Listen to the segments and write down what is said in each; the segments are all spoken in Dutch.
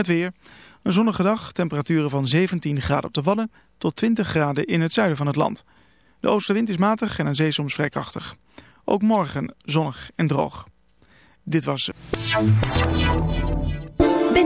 Het weer. Een zonnige dag, temperaturen van 17 graden op de Wadden tot 20 graden in het zuiden van het land. De oostenwind is matig en aan zee soms vrij krachtig. Ook morgen zonnig en droog. Dit was...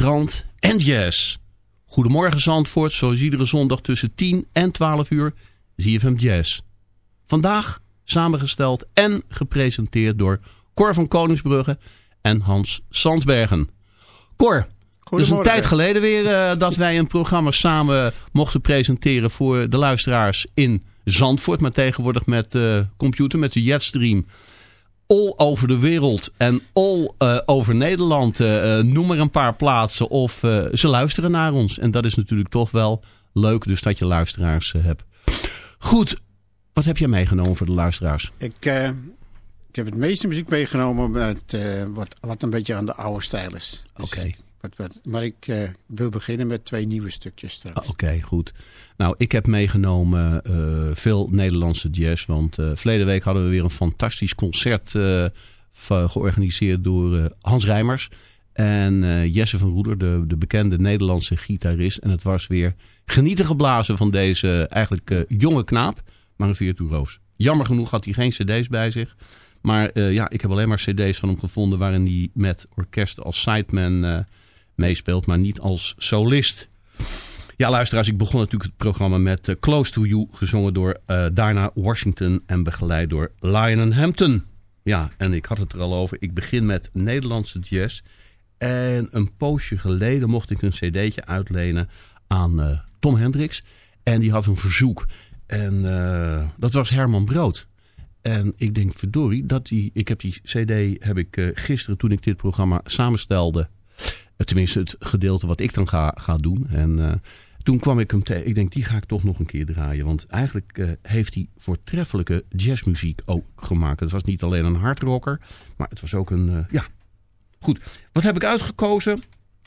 Strand en jazz. Goedemorgen Zandvoort, zoals iedere zondag tussen 10 en 12 uur ZFM Jazz. Vandaag samengesteld en gepresenteerd door Cor van Koningsbrugge en Hans Sandbergen. Cor, het is een tijd geleden weer eh, dat wij een programma samen mochten presenteren voor de luisteraars in Zandvoort. Maar tegenwoordig met eh, computer, met de Jetstream all over de wereld en all eh, over Nederland. eh, eh, noem maar een paar plaatsen of ze luisteren naar ons. En dat is natuurlijk toch wel leuk, dus dat je luisteraars hebt. Goed, wat heb jij meegenomen voor de luisteraars? Ik, ik heb het meeste muziek meegenomen met, wat, wat een beetje aan de oude stijl is. Dus Oké. Wat, wat, maar ik eh, wil beginnen met twee nieuwe stukjes straks. Ah, Oké, goed. Nou, ik heb meegenomen eh, veel Nederlandse jazz. Want eh verleden week hadden we weer een fantastisch concert georganiseerd door Hans Rijmers. En Jesse van Roeder, de, de bekende Nederlandse gitarist. En het was weer genieten geblazen van deze eigenlijk jonge knaap, maar een virtuoos. Jammer genoeg had hij geen cd's bij zich. Maar ja, ik heb alleen maar cd's van hem gevonden waarin hij met orkest als sideman meespeelt, maar niet als solist. Ja, luisteraars, ik begon natuurlijk het programma met eh, Close to You, gezongen door eh Dinah Washington en begeleid door Lionel Hampton. Ja, en ik had het er al over. Ik begin met Nederlandse jazz. En een poosje geleden mocht ik een cd'tje uitlenen aan eh, Tom Hendricks. En die had een verzoek. En dat was Herman Brood. En ik denk, verdorie, dat die, ik heb die cd heb ik gisteren toen ik dit programma samenstelde. Eh, tenminste, het gedeelte wat ik dan ga, ga doen. En eh, toen kwam ik hem tegen. Ik denk, die ga ik toch nog een keer draaien. Want eigenlijk eh, heeft hij voortreffelijke jazzmuziek ook gemaakt. Het was niet alleen een hardrocker, maar het was ook een, ja, Goed, wat heb ik uitgekozen?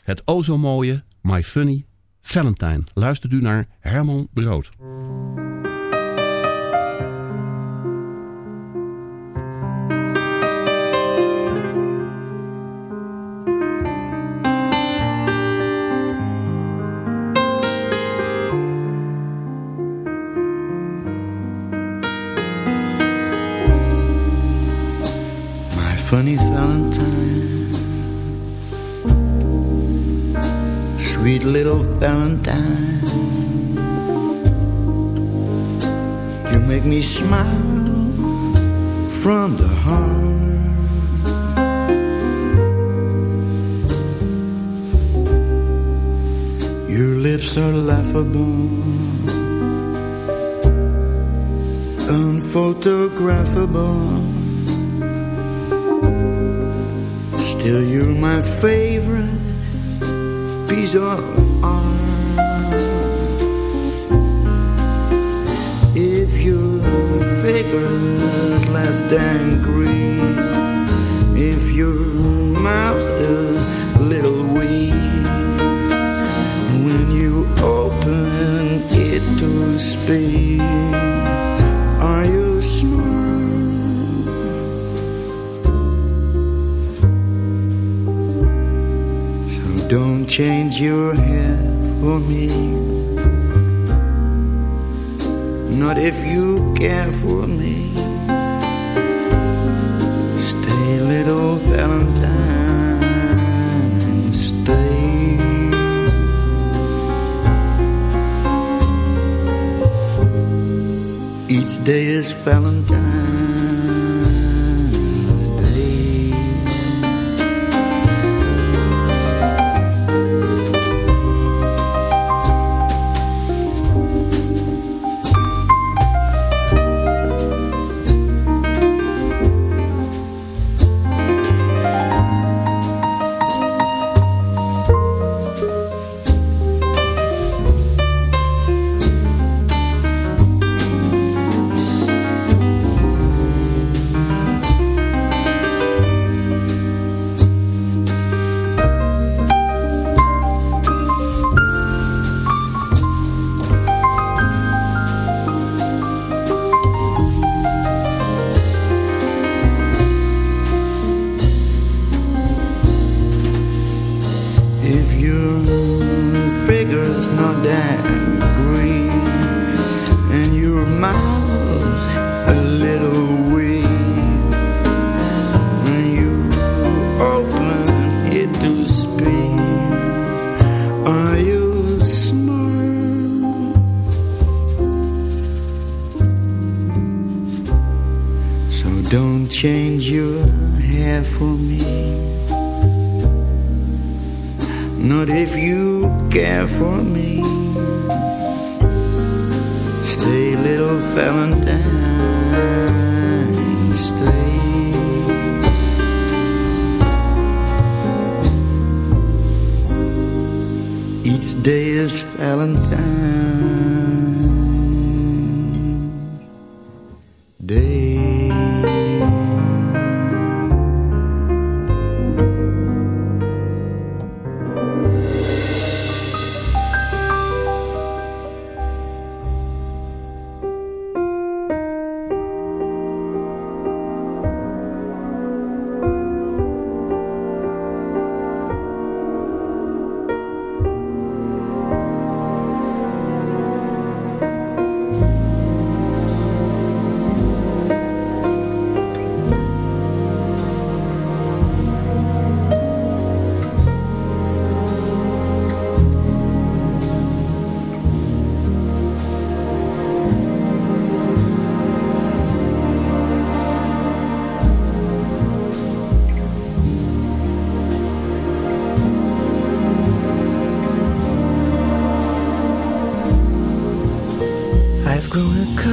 Het o zo mooie My Funny Valentine. Luistert u naar Herman Brood. Funny Valentine, sweet little Valentine, you make me smile from the heart. Your lips are laughable, unphotographable. Still, you're my favorite piece of art. If your figure's less than green, if your mouth is a little weak, when you open it to speak, change your hair for me. Not if you care for me. Stay, little Valentine, stay. Each day is Valentine's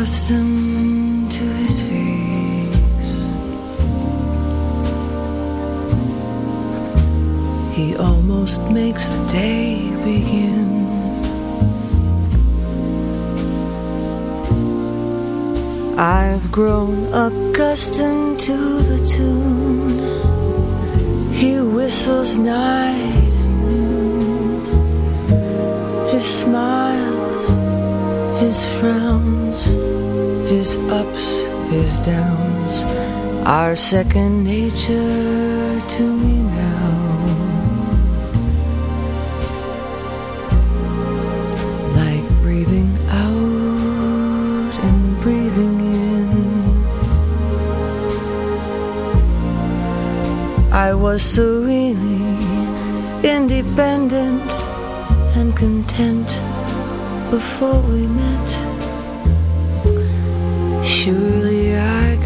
accustomed to his face. He almost makes the day begin. I've grown accustomed to the tune. He whistles night and noon. His smiles his frowns, his ups, his downs are second nature to me now. Like breathing out and breathing in. I was serenely independent and content before we met.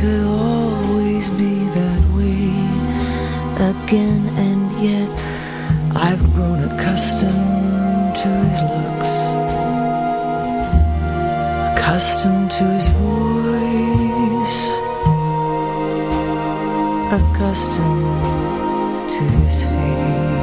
Could always be that way again, and yet I've grown accustomed to his looks, accustomed to his voice, accustomed to his face.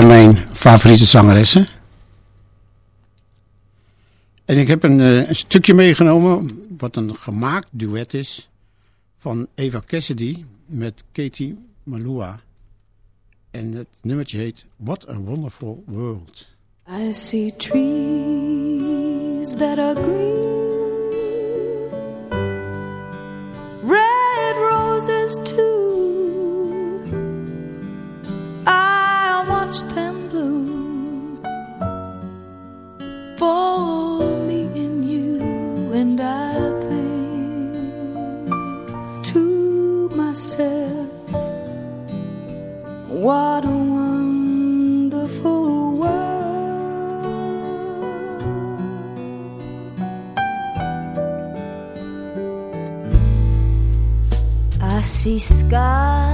van mijn favoriete zangeressen. En ik heb een, eh, een, stukje meegenomen wat een gemaakt duet is van Eva Cassidy met Katie Malua. En het nummertje heet What a Wonderful World. I see trees that are green Red roses too see sky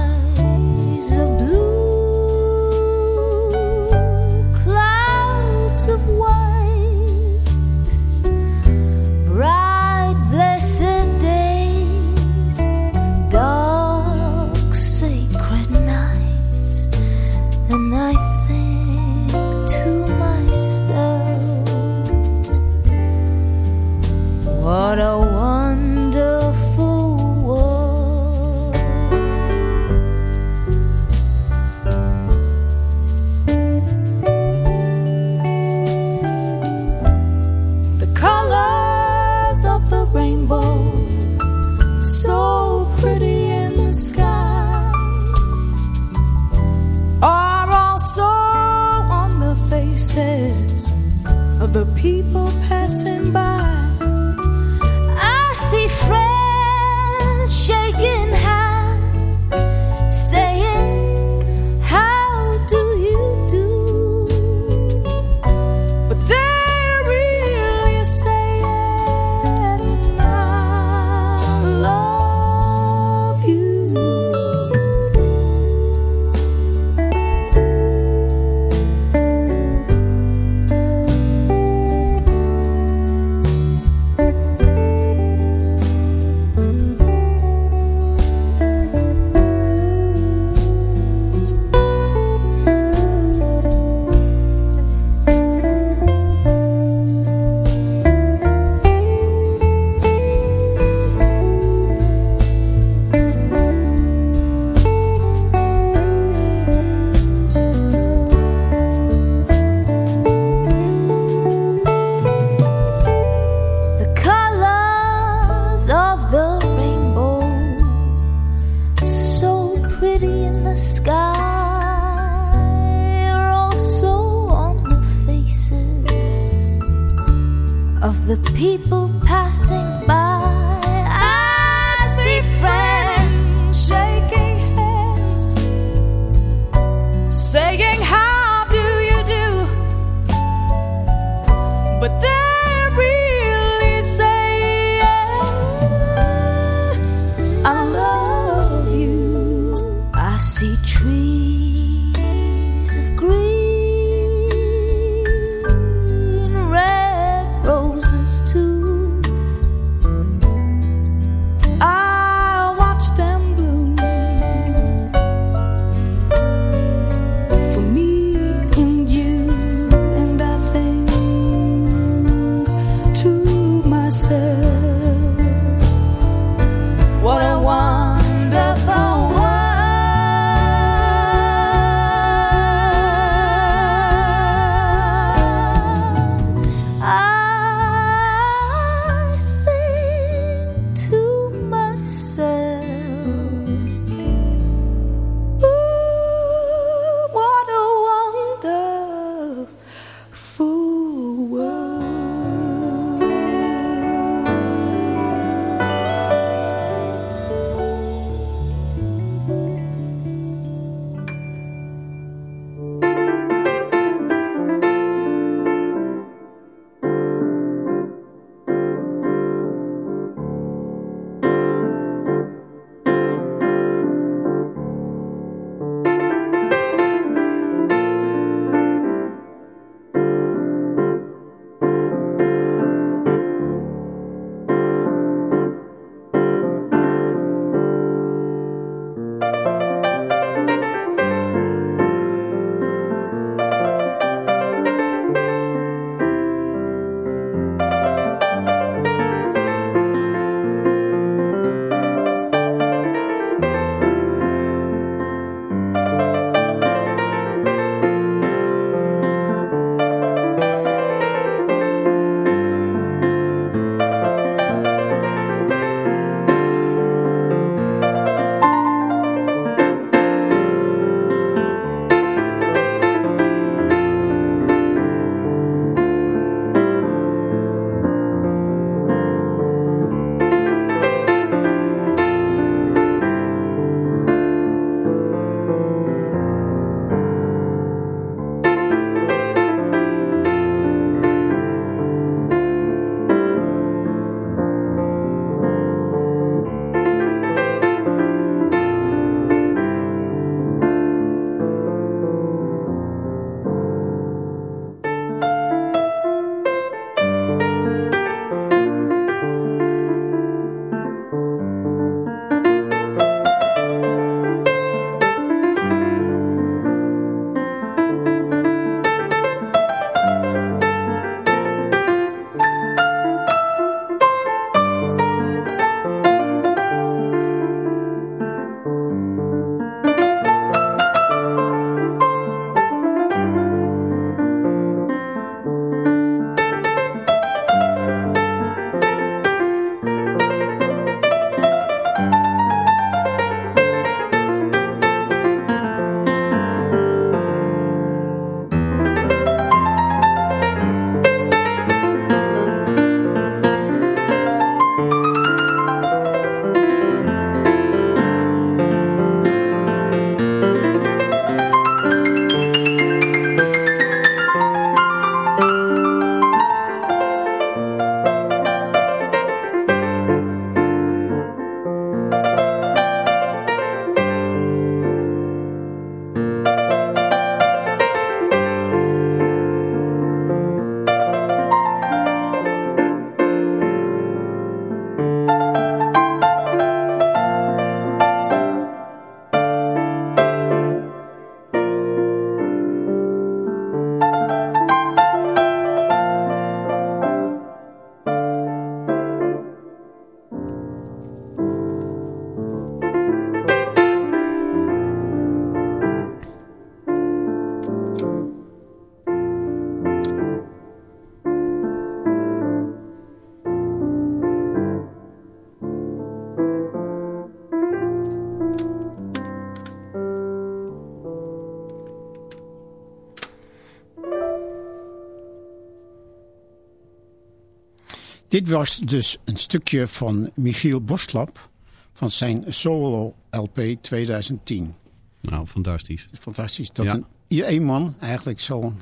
Dit was dus een stukje van Michiel Boslap van zijn solo LP 2010. Nou, fantastisch. Fantastisch. Dat Ja. een, hier één man eigenlijk zo'n...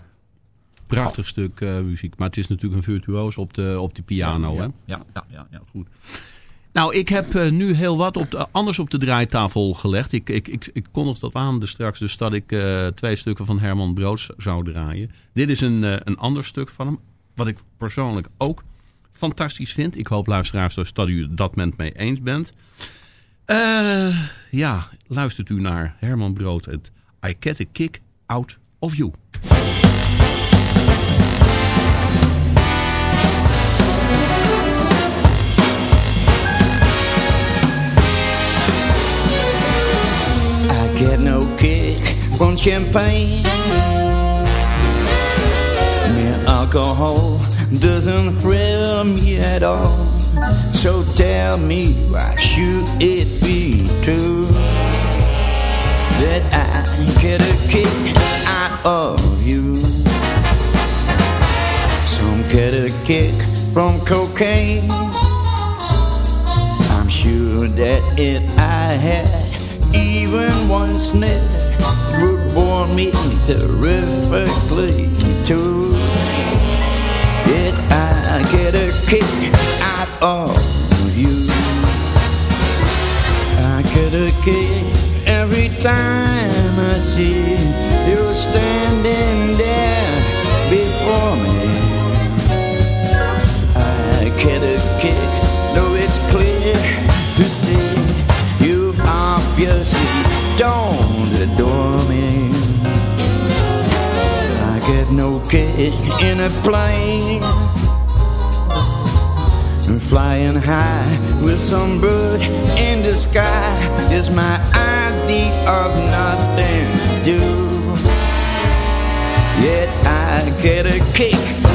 Prachtig stuk eh, muziek. Maar het is natuurlijk een virtuoos op de, op die piano. Ja, hè? ja, ja, ja, ja. Goed. Nou, ik heb eh, nu heel wat op de, anders op de draaitafel gelegd. Ik, ik, ik, ik kondig dat aan dus straks, dus dat ik eh, twee stukken van Herman Broods zou draaien. Dit is een, eh, een ander stuk van hem, wat ik persoonlijk ook fantastisch vind. Ik hoop, luisteraars, dus dat u dat met mij eens bent. Eh, ja, luistert u naar Herman Brood het I Get a Kick Out of You. I get no kick from champagne. Mere alcohol doesn't thrill me at all. So tell me, why should it be true that I get a kick out of you? Some get a kick from cocaine. I'm sure that if I had even one sniff, it would bore me terrifically too. Yet I get a kick out of you. I get a kick every time I see you standing there before me. I get a kick, though it's clear to see you obviously don't adore No kick in a plane. Flying high with some bird in the sky is my idea of nothing to do. Yet I get a kick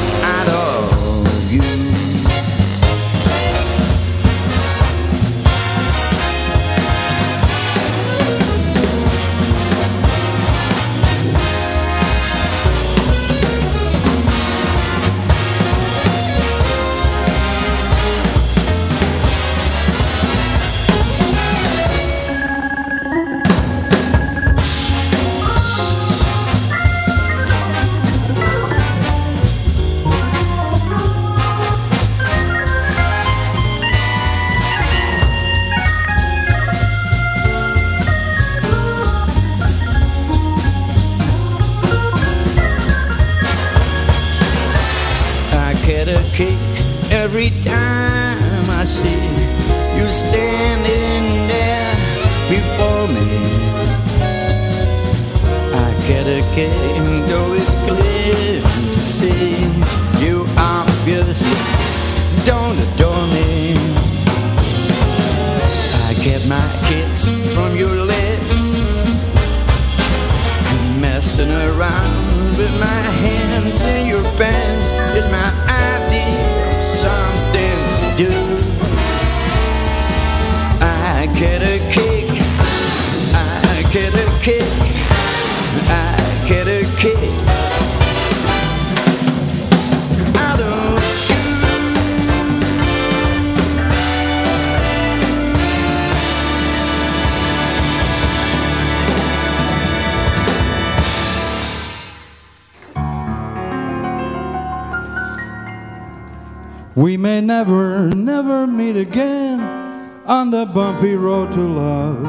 to love.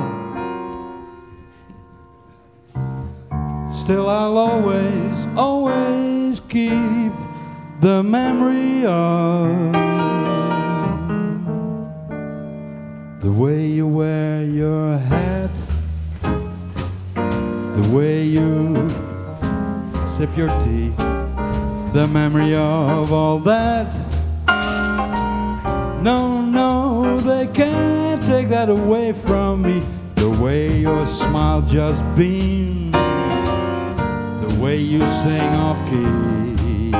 Still, I'll always, always keep the memory of the way you wear your hat, the way you sip your tea, the memory of all that. No, no, they can't take that away from me. The way your smile just beams, the way you sing off key,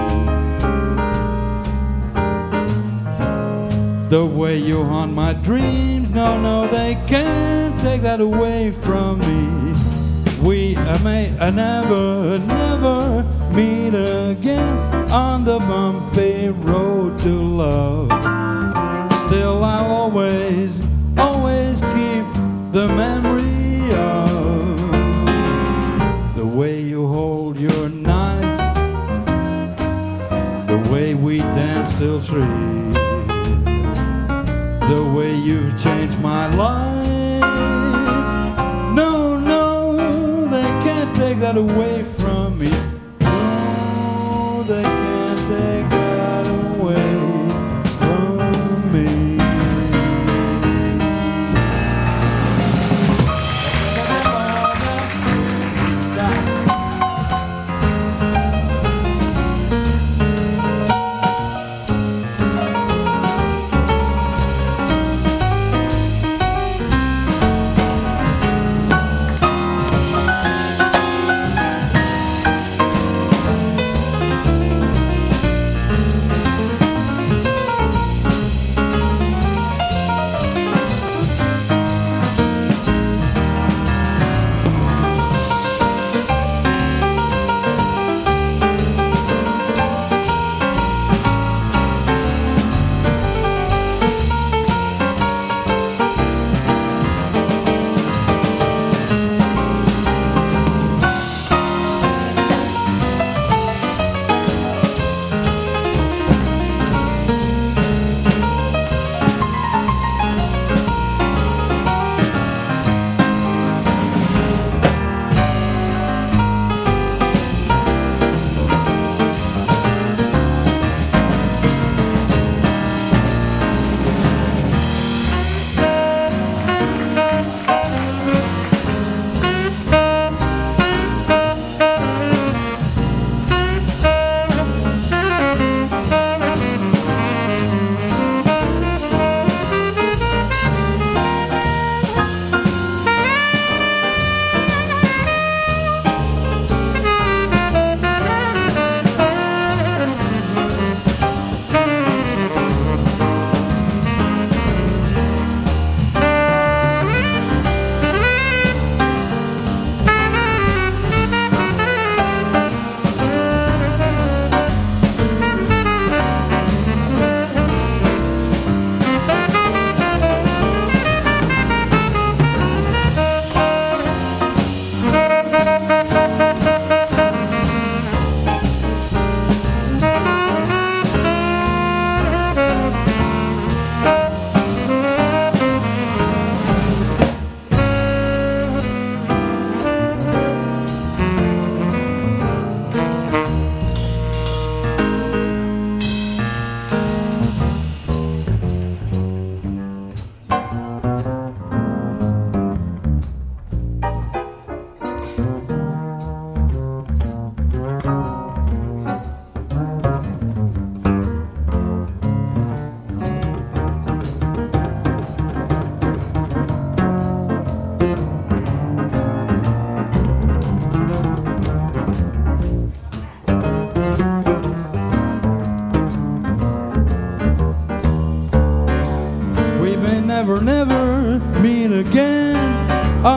the way you haunt my dreams. No, no, they can't take that away from me. we may never, never meet again on the bumpy road to love. Still, I'll always, always keep the memory of the way you hold your knife, the way we danced till three, the way you've changed my life. No, no, they can't take that away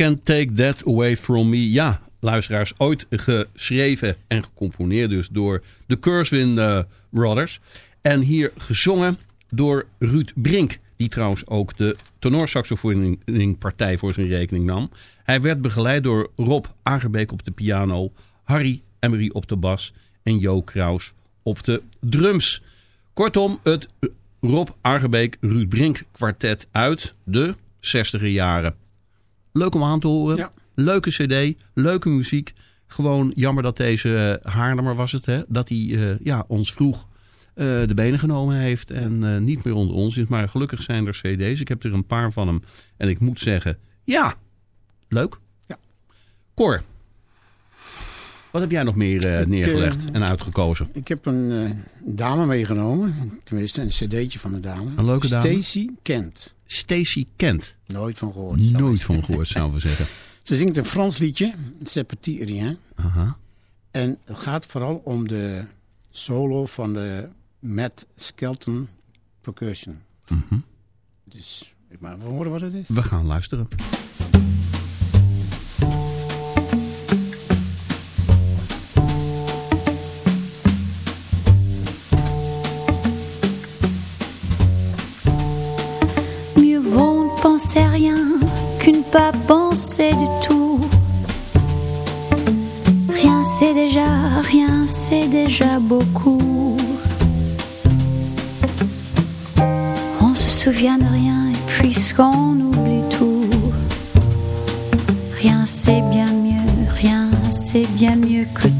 Can Take That Away From Me. Ja, luisteraars, ooit geschreven en gecomponeerd dus door de Curswin eh, Brothers. En hier gezongen door Ruud Brink. Die trouwens ook de tenorsaxofoningpartij voor zijn rekening nam. Hij werd begeleid door Rob Agerbeek op de piano. Harry Emery op de bas. En Jo Kraus op de drums. Kortom, het Rob Argebeek Ruud Brink kwartet uit de 60 jaren. Leuk om aan te horen. Leuke cd, leuke muziek. Gewoon jammer dat deze uh, Haarlemmer was het, hè, dat hij uh, ja, ons vroeg uh, de benen genomen heeft en niet meer onder ons is. Maar gelukkig zijn er cd's. Ik heb er een paar van hem en ik moet zeggen, ja, leuk. Ja. Cor, wat heb jij nog meer neergelegd ik, en uitgekozen? Ik heb een dame meegenomen, tenminste een cd'tje van de dame. Een leuke dame? Stacy Kent. Stacy Kent. Nooit van gehoord. Nooit van gehoord, zouden we zeggen. Ze zingt een Frans liedje, C'est Petit Rien. Aha. En het gaat vooral om de solo van de Matt Skelton Percussion. Mm -hmm. Dus, ik maar horen wat het is. We gaan luisteren. C'est déjà beaucoup. On se souvient de rien et puisqu'on oublie tout, rien c'est bien mieux, rien c'est bien mieux que tout.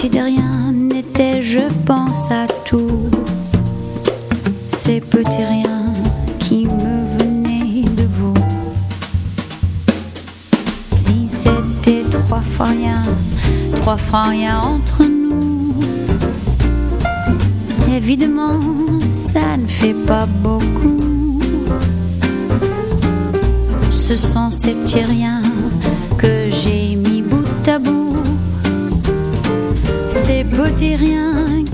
Si de rien n'était, je pense à tout. Ces petits riens qui me venaient de vous. Si c'était trois fois rien, trois fois rien entre nous. Évidemment, ça ne fait pas beaucoup. Ce sont ces petits riens que j'ai mis bout à bout. Ces petits riens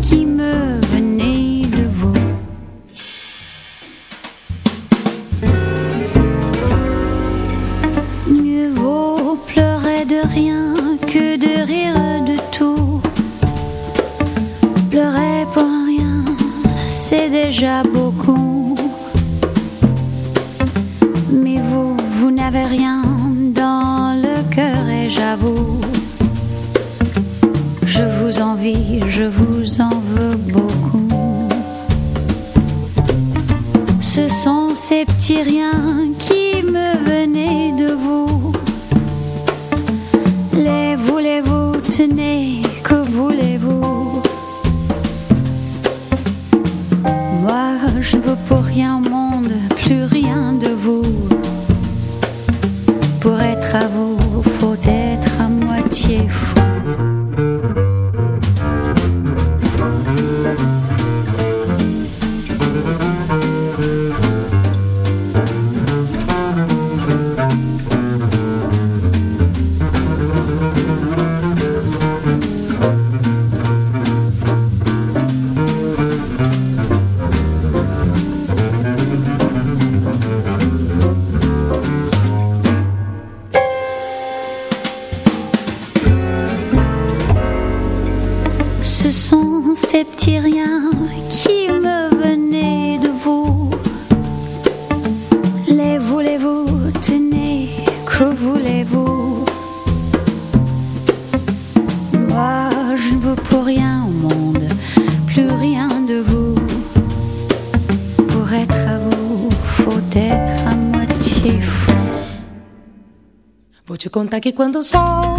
Contar que quando o sol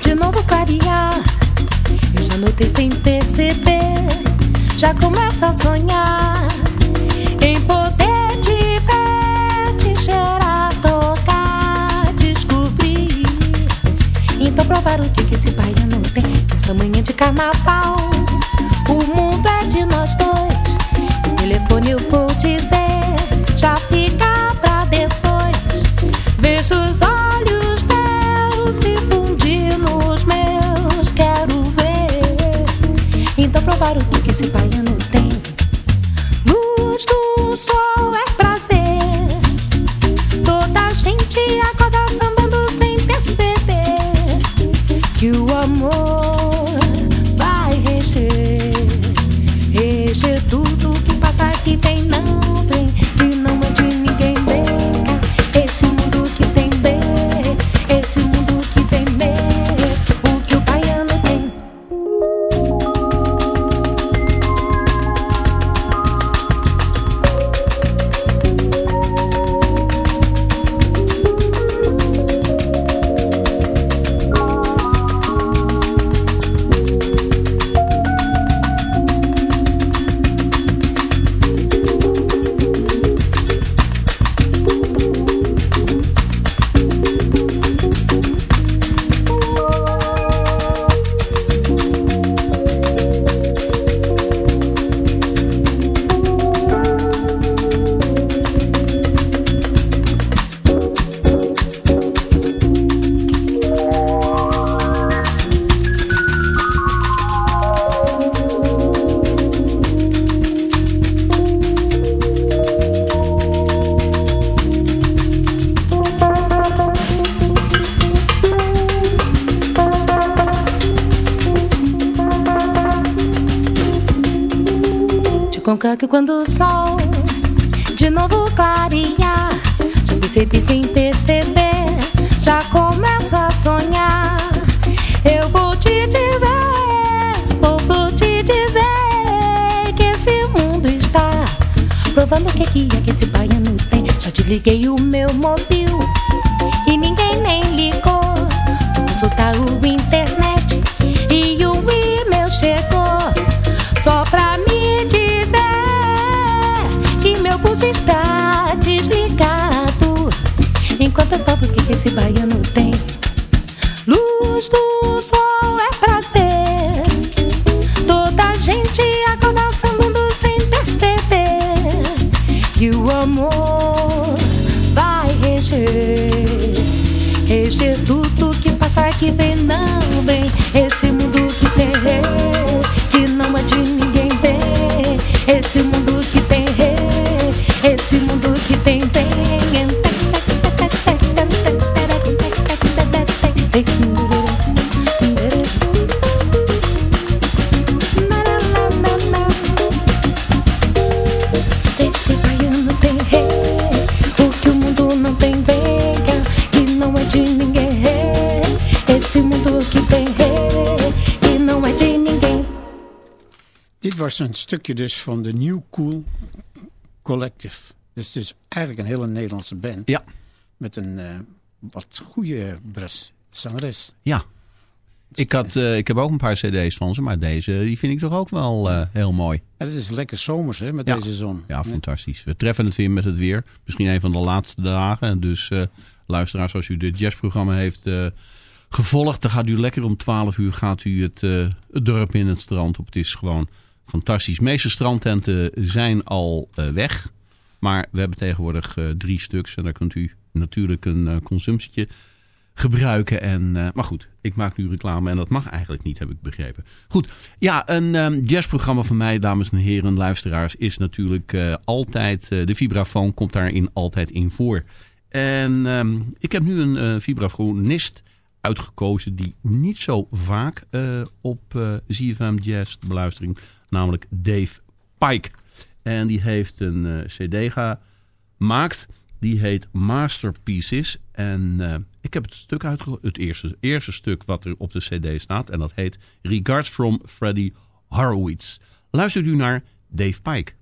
de novo clarear, eu já notei sem perceber, já começo a sonhar em poder te ver, te cheirar, tocar, descobrir. Então provar o que, esse baiano tem nessa manhã de carnaval. O mundo é de nós dois, o telefone eu vou dizer, desliguei o meu mobil was een stukje dus van de New Cool Collective. Dus het is eigenlijk een hele Nederlandse band. Ja. Met een eh, wat goede bres, zangeres. Ja. Ik, had, eh, ik heb ook een paar cd's van ze, maar deze die vind ik toch ook wel eh, heel mooi. En het is lekker zomers hè, met Ja. deze zon. Ja, fantastisch. We treffen het weer met het weer. Misschien een van de laatste dagen. En dus luisteraars, als u dit jazzprogramma heeft gevolgd... dan gaat u lekker om 12 uur gaat u het, het dorp in, het strand op. Het is gewoon fantastisch. De meeste strandtenten zijn al weg. Maar we hebben tegenwoordig eh, drie stuks. En daar kunt u natuurlijk een eh, consumptietje gebruiken. En, eh, maar goed, ik maak nu reclame en dat mag eigenlijk niet, heb ik begrepen. Goed, ja, een ehm, jazzprogramma van mij, dames en heren, luisteraars, is natuurlijk altijd, de vibrafoon komt daarin altijd in voor. En ehm, ik heb nu een eh, vibrafonist uitgekozen die niet zo vaak op eh ZFM Jazz te beluisteren, namelijk Dave Pike. En die heeft een eh, cd gemaakt. Die heet Masterpieces. En eh, ik heb het stuk uitgekozen. Het eerste, eerste stuk wat er op de cd staat. En dat heet Regards from Freddie Horowitz. Luistert u naar Dave Pike.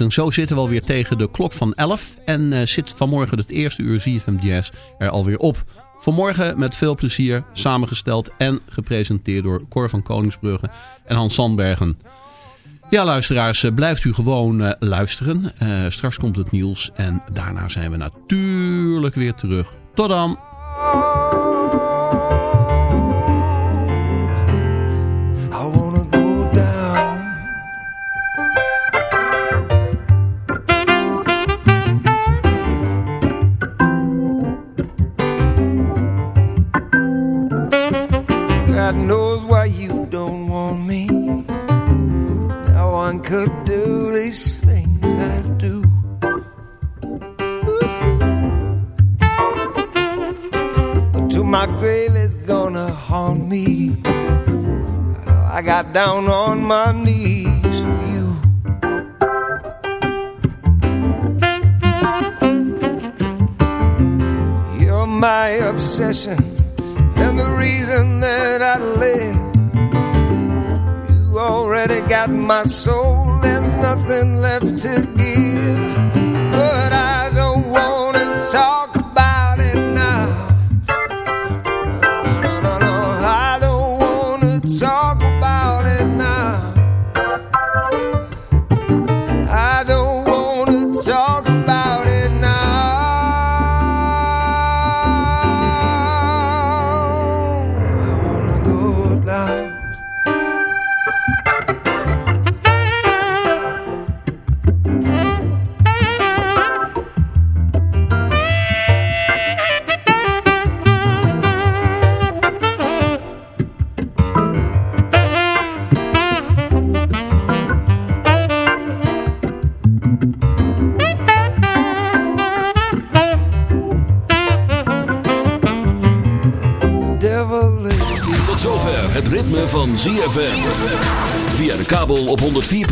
En zo zitten we alweer tegen de klok van 11. En eh, zit vanmorgen het eerste uur ZFM Jazz er alweer op. Vanmorgen met veel plezier samengesteld en gepresenteerd door Cor van Koningsbrugge en Hans Sandbergen. Ja, luisteraars, eh, blijft u gewoon eh, luisteren. Straks komt het nieuws en daarna zijn we natuurlijk weer terug. Tot dan!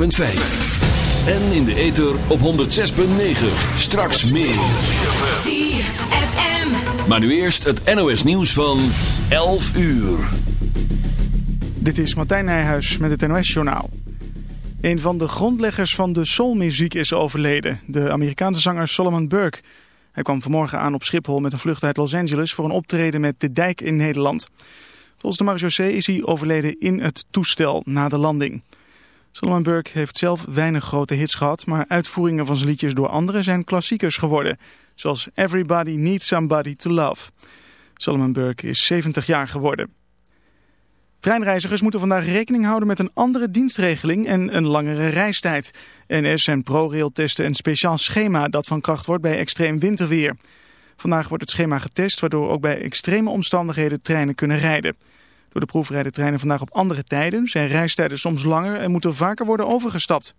104.5. En in de ether op 106.9. Straks meer. ZFM. Maar nu eerst het NOS nieuws van 11 uur. Dit is Martijn Nijhuis met het NOS-journaal. Een van de grondleggers van de soulmuziek is overleden. De Amerikaanse zanger Solomon Burke. Hij kwam vanmorgen aan op Schiphol met een vlucht uit Los Angeles... voor een optreden met De Dijk in Nederland. Volgens de marechaussee is hij overleden in het toestel na de landing. Solomon Burke heeft zelf weinig grote hits gehad... maar uitvoeringen van zijn liedjes door anderen zijn klassiekers geworden. Zoals Everybody Needs Somebody to Love. Solomon Burke is 70 jaar geworden. Treinreizigers moeten vandaag rekening houden met een andere dienstregeling en een langere reistijd. NS en ProRail testen een speciaal schema dat van kracht wordt bij extreem winterweer. Vandaag wordt het schema getest waardoor ook bij extreme omstandigheden treinen kunnen rijden. Door de proef treinen vandaag op andere tijden, zijn reistijden soms langer en moeten vaker worden overgestapt.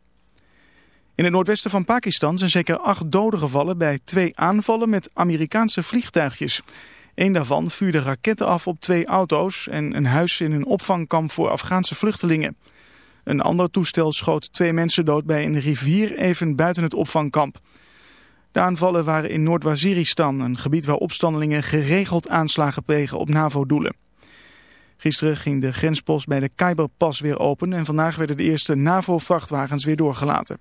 In het noordwesten van Pakistan zijn zeker acht doden gevallen bij twee aanvallen met Amerikaanse vliegtuigjes. Eén daarvan vuurde raketten af op twee auto's en een huis in een opvangkamp voor Afghaanse vluchtelingen. Een ander toestel schoot twee mensen dood bij een rivier even buiten het opvangkamp. De aanvallen waren in Noord-Waziristan, een gebied waar opstandelingen geregeld aanslagen plegen op NAVO-doelen. Gisteren ging de grenspost bij de Khyberpas weer open en vandaag werden de eerste NAVO-vrachtwagens weer doorgelaten.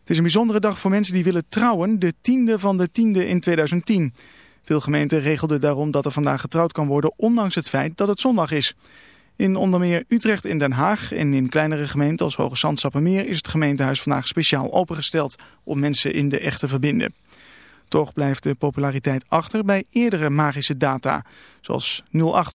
Het is een bijzondere dag voor mensen die willen trouwen, de tiende van de tiende in 2010. Veel gemeenten regelden daarom dat er vandaag getrouwd kan worden, ondanks het feit dat het zondag is. In onder meer Utrecht en Den Haag en in kleinere gemeenten als Hoge Zand Sappemeer is het gemeentehuis vandaag speciaal opengesteld om mensen in de echt te verbinden. Toch blijft de populariteit achter bij eerdere magische data, zoals 08.